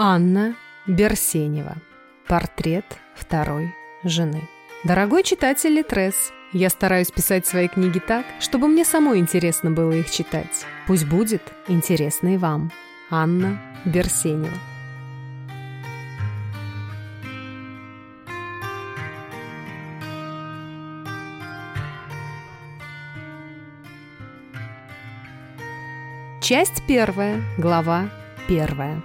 Анна Берсенева. Портрет второй жены. Дорогой читатель Литрес, я стараюсь писать свои книги так, чтобы мне самой интересно было их читать. Пусть будет интересно и вам. Анна Берсенева. Часть первая, глава первая.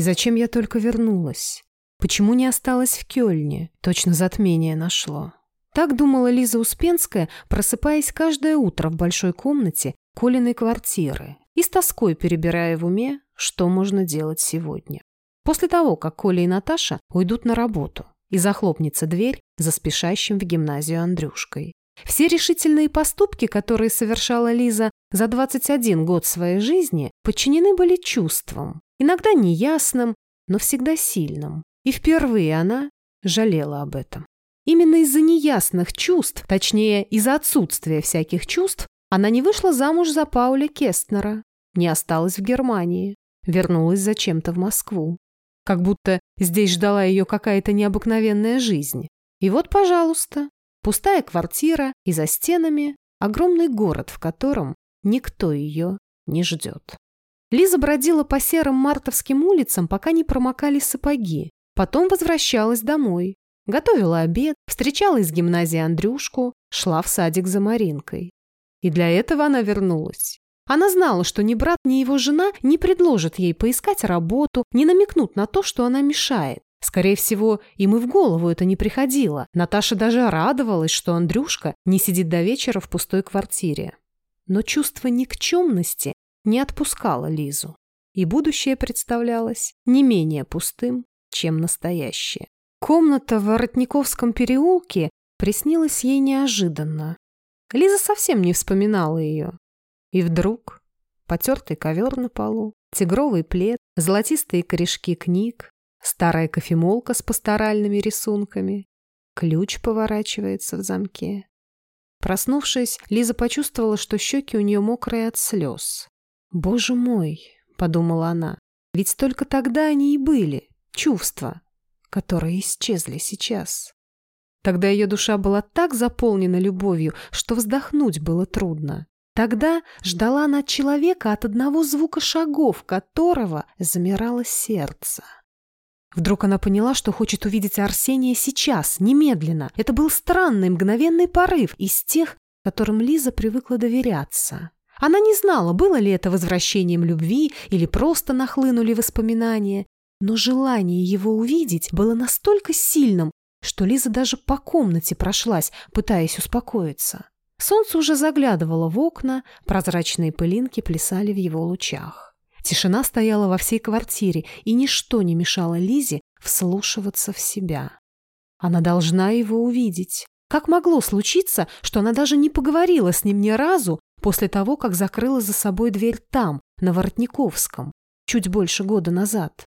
И зачем я только вернулась? Почему не осталась в Кёльне? Точно затмение нашло. Так думала Лиза Успенская, просыпаясь каждое утро в большой комнате Колиной квартиры и с тоской перебирая в уме, что можно делать сегодня. После того, как Коля и Наташа уйдут на работу и захлопнется дверь за спешащим в гимназию Андрюшкой. Все решительные поступки, которые совершала Лиза за 21 год своей жизни, подчинены были чувствам, иногда неясным, но всегда сильным. И впервые она жалела об этом. Именно из-за неясных чувств, точнее, из-за отсутствия всяких чувств, она не вышла замуж за Пауля Кестнера, не осталась в Германии, вернулась зачем-то в Москву. Как будто здесь ждала ее какая-то необыкновенная жизнь. И вот, пожалуйста, пустая квартира и за стенами огромный город, в котором никто ее не ждет. Лиза бродила по серым мартовским улицам, пока не промокали сапоги. Потом возвращалась домой. Готовила обед, встречала из гимназии Андрюшку, шла в садик за Маринкой. И для этого она вернулась. Она знала, что ни брат, ни его жена не предложат ей поискать работу, не намекнут на то, что она мешает. Скорее всего, им и в голову это не приходило. Наташа даже радовалась, что Андрюшка не сидит до вечера в пустой квартире. Но чувство никчемности не отпускала Лизу, и будущее представлялось не менее пустым, чем настоящее. Комната в Воротниковском переулке приснилась ей неожиданно. Лиза совсем не вспоминала ее. И вдруг потертый ковер на полу, тигровый плед, золотистые корешки книг, старая кофемолка с пасторальными рисунками, ключ поворачивается в замке. Проснувшись, Лиза почувствовала, что щеки у нее мокрые от слез. «Боже мой!» — подумала она. «Ведь только тогда они и были, чувства, которые исчезли сейчас». Тогда ее душа была так заполнена любовью, что вздохнуть было трудно. Тогда ждала она человека от одного звука шагов, которого замирало сердце. Вдруг она поняла, что хочет увидеть Арсения сейчас, немедленно. Это был странный мгновенный порыв из тех, которым Лиза привыкла доверяться. Она не знала, было ли это возвращением любви или просто нахлынули воспоминания, но желание его увидеть было настолько сильным, что Лиза даже по комнате прошлась, пытаясь успокоиться. Солнце уже заглядывало в окна, прозрачные пылинки плясали в его лучах. Тишина стояла во всей квартире, и ничто не мешало Лизе вслушиваться в себя. Она должна его увидеть. Как могло случиться, что она даже не поговорила с ним ни разу после того, как закрыла за собой дверь там, на Воротниковском, чуть больше года назад?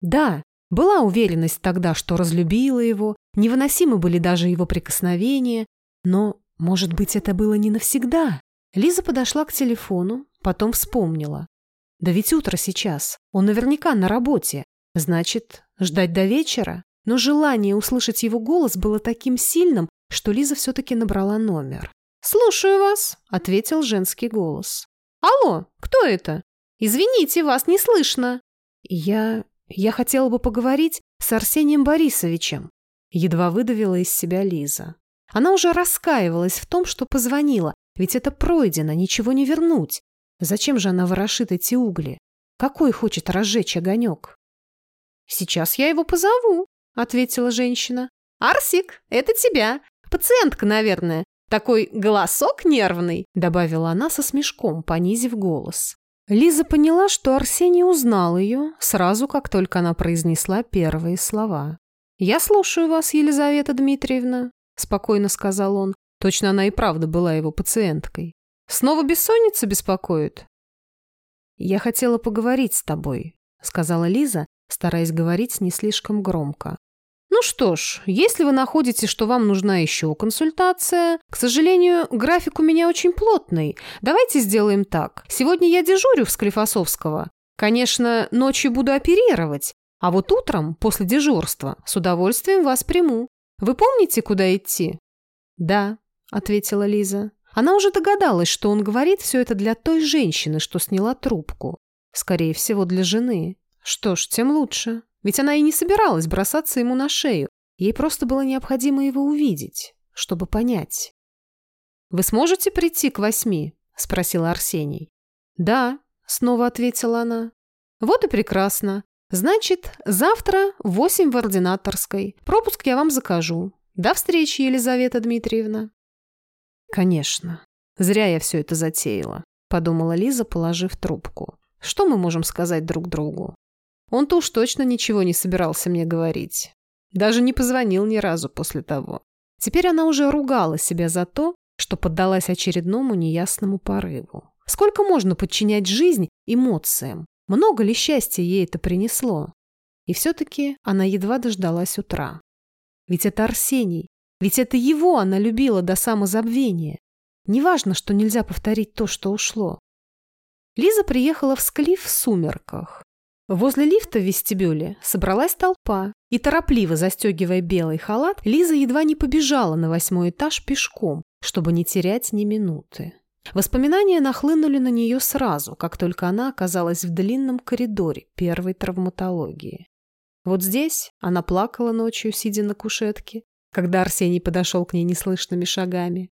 Да, была уверенность тогда, что разлюбила его, невыносимы были даже его прикосновения, но, может быть, это было не навсегда? Лиза подошла к телефону, потом вспомнила. Да ведь утро сейчас, он наверняка на работе. Значит, ждать до вечера? Но желание услышать его голос было таким сильным, что Лиза все-таки набрала номер. «Слушаю вас», — ответил женский голос. «Алло, кто это? Извините, вас не слышно». «Я... я хотела бы поговорить с Арсением Борисовичем», — едва выдавила из себя Лиза. Она уже раскаивалась в том, что позвонила, ведь это пройдено, ничего не вернуть. Зачем же она ворошит эти угли? Какой хочет разжечь огонек? «Сейчас я его позову», — ответила женщина. «Арсик, это тебя. Пациентка, наверное. Такой голосок нервный», — добавила она со смешком, понизив голос. Лиза поняла, что Арсений узнал ее сразу, как только она произнесла первые слова. «Я слушаю вас, Елизавета Дмитриевна», — спокойно сказал он. Точно она и правда была его пациенткой. «Снова бессонница беспокоит?» «Я хотела поговорить с тобой», сказала Лиза, стараясь говорить не слишком громко. Ну что ж, если вы находите, что вам нужна еще консультация, к сожалению, график у меня очень плотный. Давайте сделаем так. Сегодня я дежурю в Склифосовского. Конечно, ночью буду оперировать, а вот утром, после дежурства, с удовольствием вас приму. Вы помните, куда идти? Да, ответила Лиза. Она уже догадалась, что он говорит все это для той женщины, что сняла трубку. Скорее всего, для жены. Что ж, тем лучше. Ведь она и не собиралась бросаться ему на шею. Ей просто было необходимо его увидеть, чтобы понять. «Вы сможете прийти к восьми?» – спросил Арсений. «Да», – снова ответила она. «Вот и прекрасно. Значит, завтра в восемь в ординаторской. Пропуск я вам закажу. До встречи, Елизавета Дмитриевна». «Конечно. Зря я все это затеяла», – подумала Лиза, положив трубку. «Что мы можем сказать друг другу? Он-то уж точно ничего не собирался мне говорить. Даже не позвонил ни разу после того. Теперь она уже ругала себя за то, что поддалась очередному неясному порыву. Сколько можно подчинять жизнь эмоциям? Много ли счастья ей это принесло? И все-таки она едва дождалась утра. Ведь это Арсений, ведь это его она любила до самозабвения. Неважно, что нельзя повторить то, что ушло. Лиза приехала в Склиф в сумерках. Возле лифта в вестибюле собралась толпа, и торопливо застегивая белый халат, Лиза едва не побежала на восьмой этаж пешком, чтобы не терять ни минуты. Воспоминания нахлынули на нее сразу, как только она оказалась в длинном коридоре первой травматологии. Вот здесь она плакала ночью, сидя на кушетке, когда Арсений подошел к ней неслышными шагами.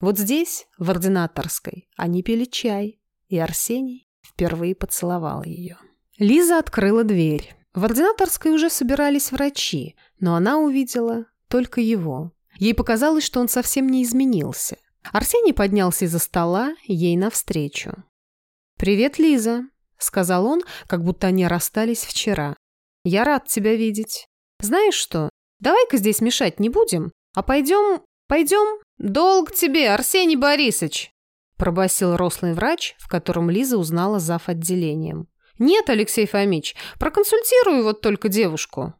Вот здесь, в ординаторской, они пили чай, и Арсений впервые поцеловал ее. Лиза открыла дверь. В ординаторской уже собирались врачи, но она увидела только его. Ей показалось, что он совсем не изменился. Арсений поднялся из-за стола ей навстречу. «Привет, Лиза», — сказал он, как будто они расстались вчера. «Я рад тебя видеть. Знаешь что, давай-ка здесь мешать не будем, а пойдем... пойдем...» «Долг тебе, Арсений Борисович!» — пробасил рослый врач, в котором Лиза узнала зав. отделением. «Нет, Алексей Фомич, проконсультирую вот только девушку».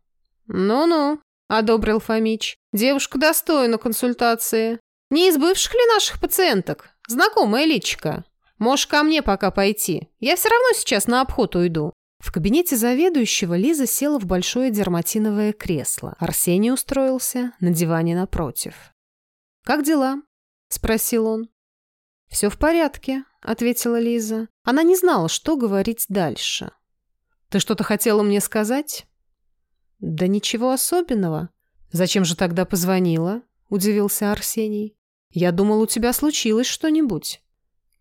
«Ну-ну», — одобрил Фомич. «Девушка достойна консультации. Не из бывших ли наших пациенток? Знакомая личика. Можешь ко мне пока пойти. Я все равно сейчас на обход уйду». В кабинете заведующего Лиза села в большое дерматиновое кресло. Арсений устроился на диване напротив. «Как дела?» – спросил он. «Все в порядке», — ответила Лиза. Она не знала, что говорить дальше. «Ты что-то хотела мне сказать?» «Да ничего особенного. Зачем же тогда позвонила?» — удивился Арсений. «Я думал, у тебя случилось что-нибудь».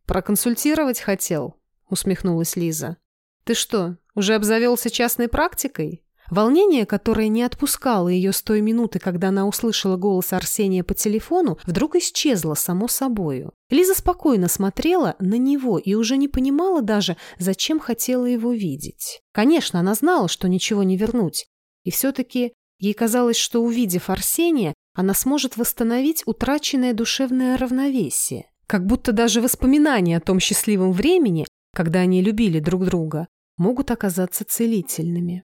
«Проконсультировать хотел», — усмехнулась Лиза. «Ты что, уже обзавелся частной практикой?» Волнение, которое не отпускало ее с той минуты, когда она услышала голос Арсения по телефону, вдруг исчезло само собою. Лиза спокойно смотрела на него и уже не понимала даже, зачем хотела его видеть. Конечно, она знала, что ничего не вернуть. И все-таки ей казалось, что, увидев Арсения, она сможет восстановить утраченное душевное равновесие. Как будто даже воспоминания о том счастливом времени, когда они любили друг друга, могут оказаться целительными.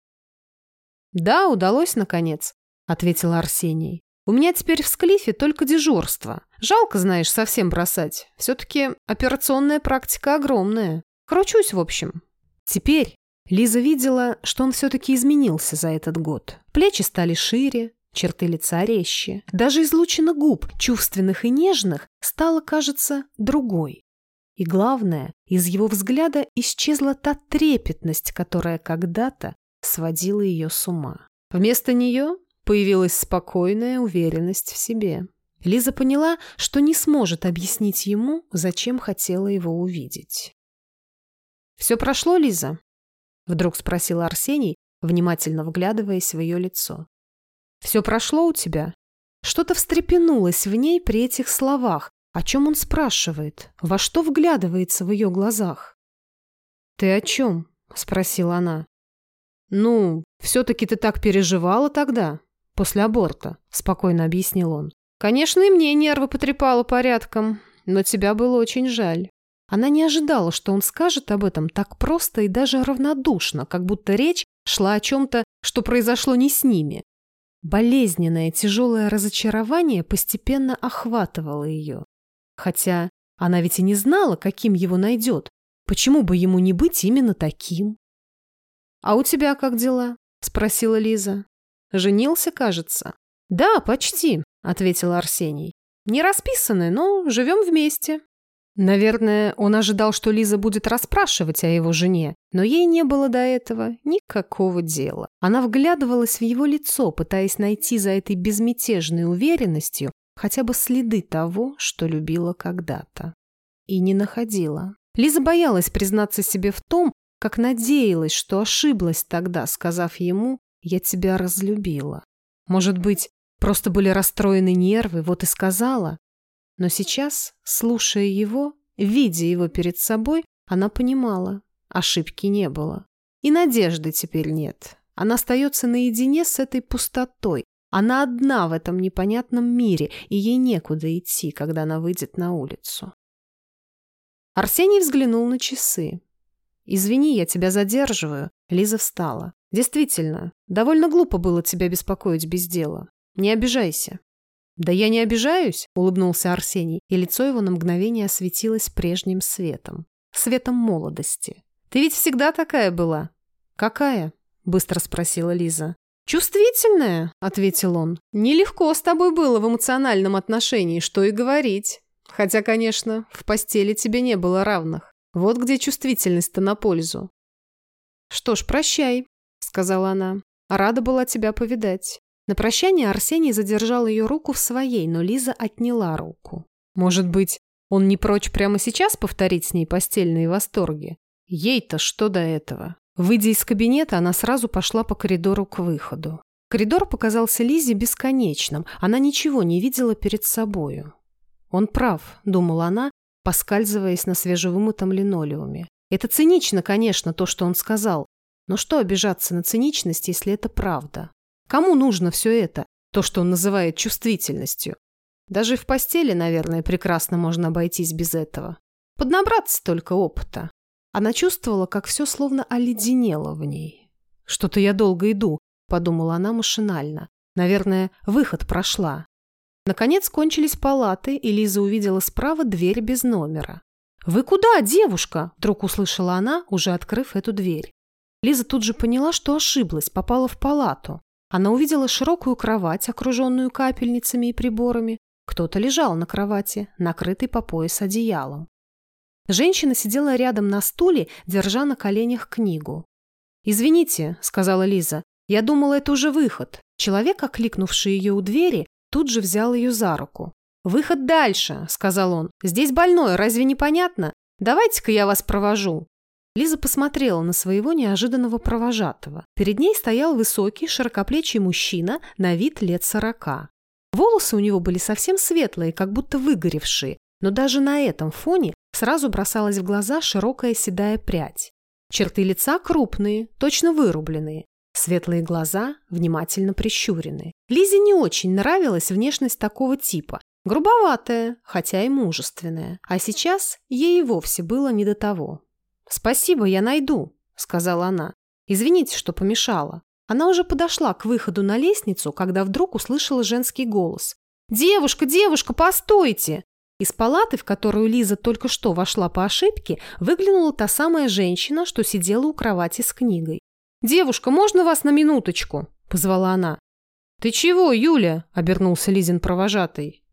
«Да, удалось, наконец», — ответил Арсений. «У меня теперь в Склифе только дежурство. Жалко, знаешь, совсем бросать. Все-таки операционная практика огромная. Кручусь, в общем». Теперь Лиза видела, что он все-таки изменился за этот год. Плечи стали шире, черты лица резче. Даже излучина губ, чувственных и нежных, стала, кажется, другой. И главное, из его взгляда исчезла та трепетность, которая когда-то сводила ее с ума. Вместо нее появилась спокойная уверенность в себе. Лиза поняла, что не сможет объяснить ему, зачем хотела его увидеть. «Все прошло, Лиза?» — вдруг спросил Арсений, внимательно вглядываясь в ее лицо. «Все прошло у тебя?» Что-то встрепенулось в ней при этих словах. О чем он спрашивает? Во что вглядывается в ее глазах? «Ты о чем?» — спросила она. «Ну, все-таки ты так переживала тогда, после аборта», – спокойно объяснил он. «Конечно, и мне нервы потрепало порядком, но тебя было очень жаль. Она не ожидала, что он скажет об этом так просто и даже равнодушно, как будто речь шла о чем-то, что произошло не с ними. Болезненное, тяжелое разочарование постепенно охватывало ее. Хотя она ведь и не знала, каким его найдет. Почему бы ему не быть именно таким? «А у тебя как дела?» – спросила Лиза. «Женился, кажется?» «Да, почти», – ответил Арсений. «Не расписаны, но живем вместе». Наверное, он ожидал, что Лиза будет расспрашивать о его жене, но ей не было до этого никакого дела. Она вглядывалась в его лицо, пытаясь найти за этой безмятежной уверенностью хотя бы следы того, что любила когда-то. И не находила. Лиза боялась признаться себе в том, как надеялась, что ошиблась тогда, сказав ему «я тебя разлюбила». Может быть, просто были расстроены нервы, вот и сказала. Но сейчас, слушая его, видя его перед собой, она понимала, ошибки не было. И надежды теперь нет. Она остается наедине с этой пустотой. Она одна в этом непонятном мире, и ей некуда идти, когда она выйдет на улицу. Арсений взглянул на часы. «Извини, я тебя задерживаю». Лиза встала. «Действительно, довольно глупо было тебя беспокоить без дела. Не обижайся». «Да я не обижаюсь», — улыбнулся Арсений, и лицо его на мгновение осветилось прежним светом. Светом молодости. «Ты ведь всегда такая была». «Какая?» — быстро спросила Лиза. «Чувствительная», — ответил он. «Нелегко с тобой было в эмоциональном отношении, что и говорить. Хотя, конечно, в постели тебе не было равных. Вот где чувствительность-то на пользу. «Что ж, прощай», — сказала она. «Рада была тебя повидать». На прощание Арсений задержал ее руку в своей, но Лиза отняла руку. Может быть, он не прочь прямо сейчас повторить с ней постельные восторги? Ей-то что до этого? Выйдя из кабинета, она сразу пошла по коридору к выходу. Коридор показался Лизе бесконечным, она ничего не видела перед собою. «Он прав», — думала она, поскальзываясь на свежевымытом линолеуме. Это цинично, конечно, то, что он сказал. Но что обижаться на циничность, если это правда? Кому нужно все это, то, что он называет чувствительностью? Даже в постели, наверное, прекрасно можно обойтись без этого. Поднабраться только опыта. Она чувствовала, как все словно оледенело в ней. «Что-то я долго иду», — подумала она машинально. «Наверное, выход прошла. Наконец кончились палаты, и Лиза увидела справа дверь без номера. «Вы куда, девушка?» – вдруг услышала она, уже открыв эту дверь. Лиза тут же поняла, что ошиблась, попала в палату. Она увидела широкую кровать, окруженную капельницами и приборами. Кто-то лежал на кровати, накрытый по пояс одеялом. Женщина сидела рядом на стуле, держа на коленях книгу. «Извините», — сказала Лиза, — «я думала, это уже выход». Человек, окликнувший ее у двери, тут же взял ее за руку. «Выход дальше», — сказал он. «Здесь больной, разве не понятно? Давайте-ка я вас провожу». Лиза посмотрела на своего неожиданного провожатого. Перед ней стоял высокий, широкоплечий мужчина на вид лет сорока. Волосы у него были совсем светлые, как будто выгоревшие, но даже на этом фоне сразу бросалась в глаза широкая седая прядь. Черты лица крупные, точно вырубленные. Светлые глаза внимательно прищурены. Лизе не очень нравилась внешность такого типа. Грубоватая, хотя и мужественная. А сейчас ей и вовсе было не до того. «Спасибо, я найду», — сказала она. «Извините, что помешала». Она уже подошла к выходу на лестницу, когда вдруг услышала женский голос. «Девушка, девушка, постойте!» Из палаты, в которую Лиза только что вошла по ошибке, выглянула та самая женщина, что сидела у кровати с книгой. «Девушка, можно вас на минуточку?» – позвала она. «Ты чего, Юля?» – обернулся Лизин провожатый.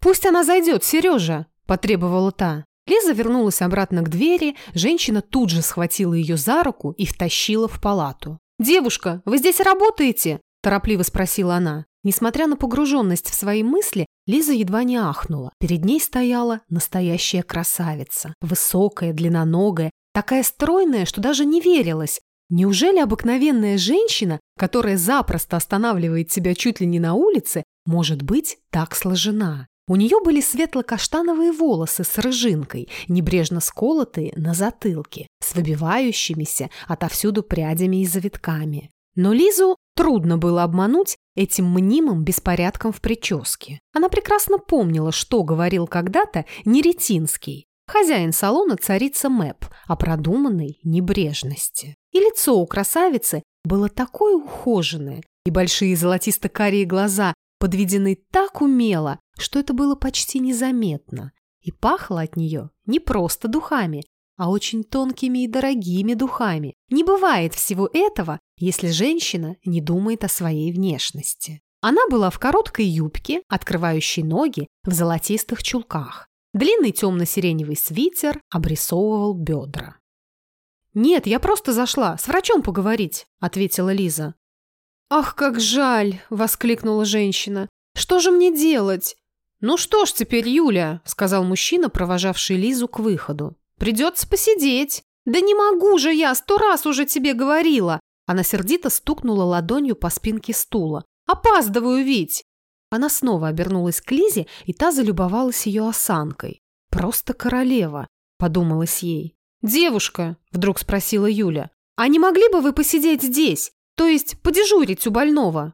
«Пусть она зайдет, Сережа!» – потребовала та. Лиза вернулась обратно к двери, женщина тут же схватила ее за руку и втащила в палату. «Девушка, вы здесь работаете?» – торопливо спросила она. Несмотря на погруженность в свои мысли, Лиза едва не ахнула. Перед ней стояла настоящая красавица. Высокая, длинноногая, такая стройная, что даже не верилось, Неужели обыкновенная женщина, которая запросто останавливает себя чуть ли не на улице, может быть так сложена? У нее были светло-каштановые волосы с рыжинкой, небрежно сколотые на затылке, с выбивающимися отовсюду прядями и завитками. Но Лизу трудно было обмануть этим мнимым беспорядком в прическе. Она прекрасно помнила, что говорил когда-то Неретинский. Хозяин салона царица Мэп о продуманной небрежности. И лицо у красавицы было такое ухоженное, и большие золотисто-карие глаза подведены так умело, что это было почти незаметно. И пахло от нее не просто духами, а очень тонкими и дорогими духами. Не бывает всего этого, если женщина не думает о своей внешности. Она была в короткой юбке, открывающей ноги в золотистых чулках. Длинный темно-сиреневый свитер обрисовывал бедра. «Нет, я просто зашла, с врачом поговорить», — ответила Лиза. «Ах, как жаль!» — воскликнула женщина. «Что же мне делать?» «Ну что ж теперь, Юля», — сказал мужчина, провожавший Лизу к выходу. «Придется посидеть». «Да не могу же я, сто раз уже тебе говорила!» Она сердито стукнула ладонью по спинке стула. «Опаздываю ведь!» Она снова обернулась к Лизе, и та залюбовалась ее осанкой. «Просто королева», — подумалась ей. «Девушка», — вдруг спросила Юля, «а не могли бы вы посидеть здесь, то есть подежурить у больного?»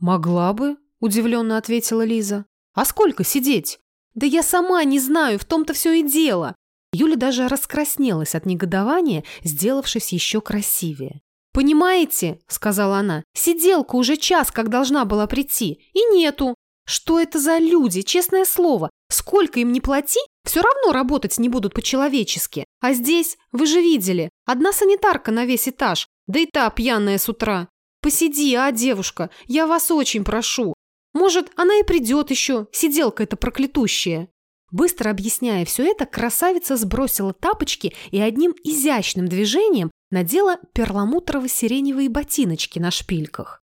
«Могла бы», — удивленно ответила Лиза. «А сколько сидеть?» «Да я сама не знаю, в том-то все и дело». Юля даже раскраснелась от негодования, сделавшись еще красивее. «Понимаете», — сказала она, — «сиделка уже час, как должна была прийти, и нету. Что это за люди, честное слово? Сколько им не плати, все равно работать не будут по-человечески. А здесь, вы же видели, одна санитарка на весь этаж, да и та пьяная с утра. Посиди, а, девушка, я вас очень прошу. Может, она и придет еще, сиделка эта проклятущая». Быстро объясняя все это, красавица сбросила тапочки и одним изящным движением надела перламутрово-сиреневые ботиночки на шпильках.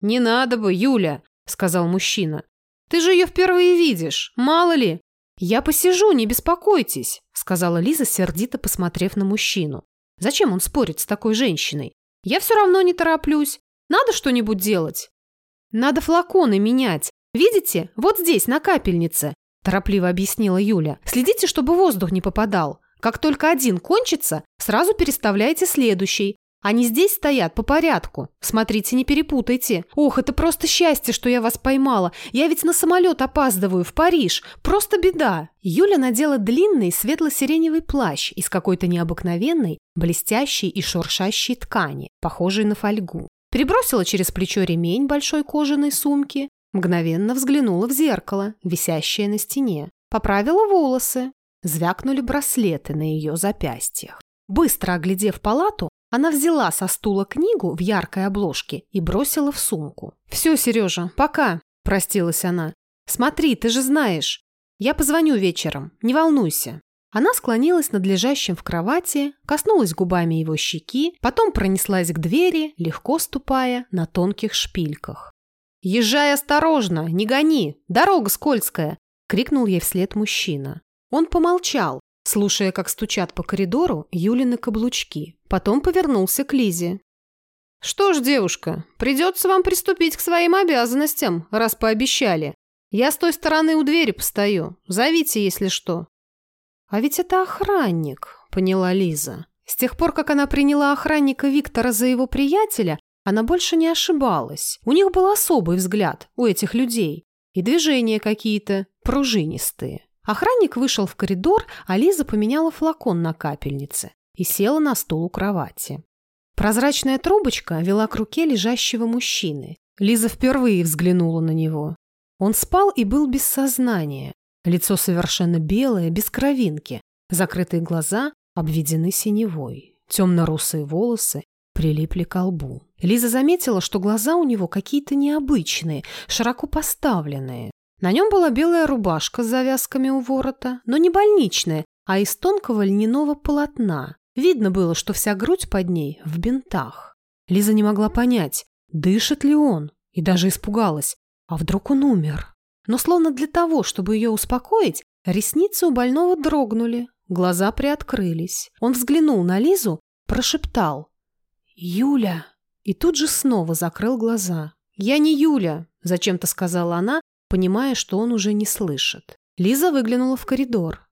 «Не надо бы, Юля», — сказал мужчина. «Ты же ее впервые видишь, мало ли». «Я посижу, не беспокойтесь», — сказала Лиза, сердито посмотрев на мужчину. «Зачем он спорит с такой женщиной? Я все равно не тороплюсь. Надо что-нибудь делать?» «Надо флаконы менять. Видите, вот здесь, на капельнице», – торопливо объяснила Юля. «Следите, чтобы воздух не попадал. Как только один кончится, сразу переставляйте следующий. Они здесь стоят по порядку. Смотрите, не перепутайте. Ох, это просто счастье, что я вас поймала. Я ведь на самолет опаздываю в Париж. Просто беда. Юля надела длинный светло-сиреневый плащ из какой-то необыкновенной, блестящей и шуршащей ткани, похожей на фольгу. Перебросила через плечо ремень большой кожаной сумки, мгновенно взглянула в зеркало, висящее на стене, поправила волосы, звякнули браслеты на ее запястьях. Быстро оглядев палату, она взяла со стула книгу в яркой обложке и бросила в сумку. «Все, Сережа, пока», – простилась она. «Смотри, ты же знаешь. Я позвоню вечером, не волнуйся». Она склонилась над лежащим в кровати, коснулась губами его щеки, потом пронеслась к двери, легко ступая на тонких шпильках. «Езжай осторожно, не гони, дорога скользкая!» — крикнул ей вслед мужчина. Он помолчал, слушая, как стучат по коридору Юлины каблучки, потом повернулся к Лизе. «Что ж, девушка, придется вам приступить к своим обязанностям, раз пообещали. Я с той стороны у двери постою, зовите, если что». «А ведь это охранник», — поняла Лиза. С тех пор, как она приняла охранника Виктора за его приятеля, она больше не ошибалась. У них был особый взгляд, у этих людей. И движения какие-то пружинистые. Охранник вышел в коридор, а Лиза поменяла флакон на капельнице и села на стул у кровати. Прозрачная трубочка вела к руке лежащего мужчины. Лиза впервые взглянула на него. Он спал и был без сознания. Лицо совершенно белое, без кровинки. Закрытые глаза обведены синевой. Темно-русые волосы прилипли к лбу. Лиза заметила, что глаза у него какие-то необычные, широко поставленные. На нем была белая рубашка с завязками у ворота, но не больничная, а из тонкого льняного полотна. Видно было, что вся грудь под ней в бинтах. Лиза не могла понять, дышит ли он, и даже испугалась, а вдруг он умер. Но словно для того, чтобы ее успокоить, ресницы у больного дрогнули, глаза приоткрылись. Он взглянул на Лизу, прошептал «Юля!» и тут же снова закрыл глаза. «Я не Юля», – зачем-то сказала она, понимая, что он уже не слышит. Лиза выглянула в коридор.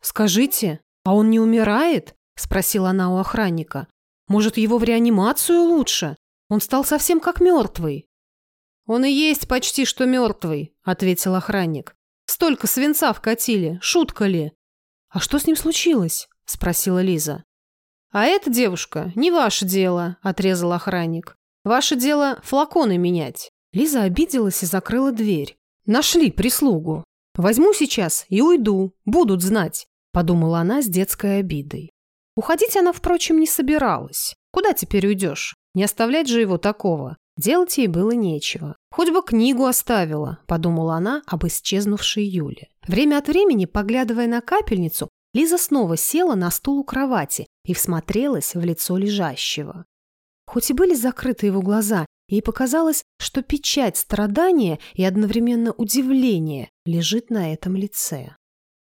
«Скажите, а он не умирает?» – спросила она у охранника. «Может, его в реанимацию лучше? Он стал совсем как мертвый». «Он и есть почти что мертвый», — ответил охранник. «Столько свинца вкатили, шутка ли?» «А что с ним случилось?» – спросила Лиза. «А это, девушка, не ваше дело», – отрезал охранник. «Ваше дело флаконы менять». Лиза обиделась и закрыла дверь. «Нашли прислугу. Возьму сейчас и уйду, будут знать», – подумала она с детской обидой. Уходить она, впрочем, не собиралась. Куда теперь уйдешь? Не оставлять же его такого. Делать ей было нечего. «Хоть бы книгу оставила», – подумала она об исчезнувшей Юле. Время от времени, поглядывая на капельницу, Лиза снова села на стул у кровати и всмотрелась в лицо лежащего. Хоть и были закрыты его глаза, ей показалось, что печать страдания и одновременно удивления лежит на этом лице.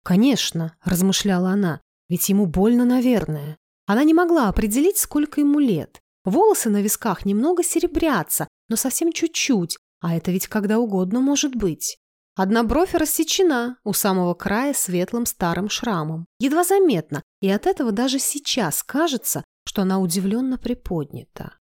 «Конечно», – размышляла она, – «ведь ему больно, наверное». Она не могла определить, сколько ему лет. Волосы на висках немного серебрятся, но совсем чуть-чуть, а это ведь когда угодно может быть. Одна бровь рассечена у самого края светлым старым шрамом. Едва заметно, и от этого даже сейчас кажется, что она удивленно приподнята.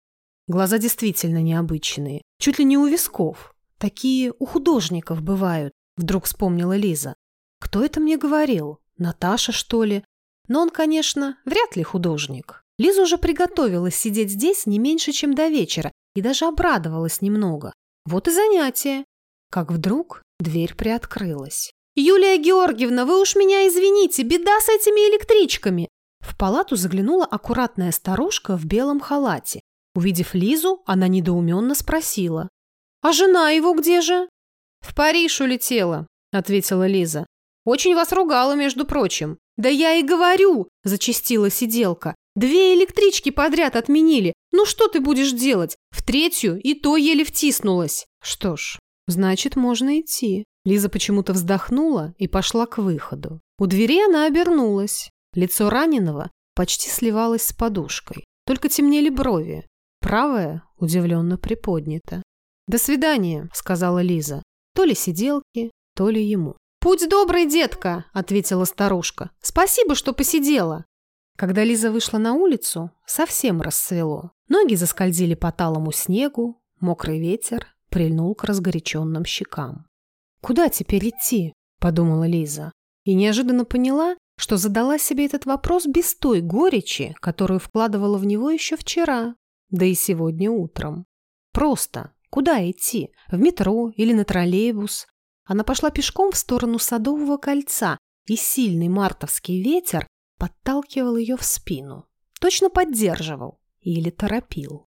Глаза действительно необычные, чуть ли не у висков. Такие у художников бывают, вдруг вспомнила Лиза. Кто это мне говорил? Наташа, что ли? Но он, конечно, вряд ли художник. Лиза уже приготовилась сидеть здесь не меньше, чем до вечера, и даже обрадовалась немного. Вот и занятие. Как вдруг Дверь приоткрылась. «Юлия Георгиевна, вы уж меня извините, беда с этими электричками!» В палату заглянула аккуратная старушка в белом халате. Увидев Лизу, она недоуменно спросила. «А жена его где же?» «В Париж улетела», — ответила Лиза. «Очень вас ругала, между прочим». «Да я и говорю!» – зачастила сиделка. «Две электрички подряд отменили. Ну что ты будешь делать? В третью и то еле втиснулась». Что ж, Значит, можно идти. Лиза почему-то вздохнула и пошла к выходу. У двери она обернулась. Лицо раненого почти сливалось с подушкой. Только темнели брови. Правая удивленно приподнята. «До свидания», — сказала Лиза. То ли сиделки, то ли ему. «Путь добрый, детка», — ответила старушка. «Спасибо, что посидела». Когда Лиза вышла на улицу, совсем рассвело. Ноги заскользили по талому снегу, мокрый ветер прильнул к разгоряченным щекам. «Куда теперь идти?» – подумала Лиза. И неожиданно поняла, что задала себе этот вопрос без той горечи, которую вкладывала в него еще вчера, да и сегодня утром. Просто куда идти? В метро или на троллейбус? Она пошла пешком в сторону Садового кольца, и сильный мартовский ветер подталкивал ее в спину. Точно поддерживал или торопил.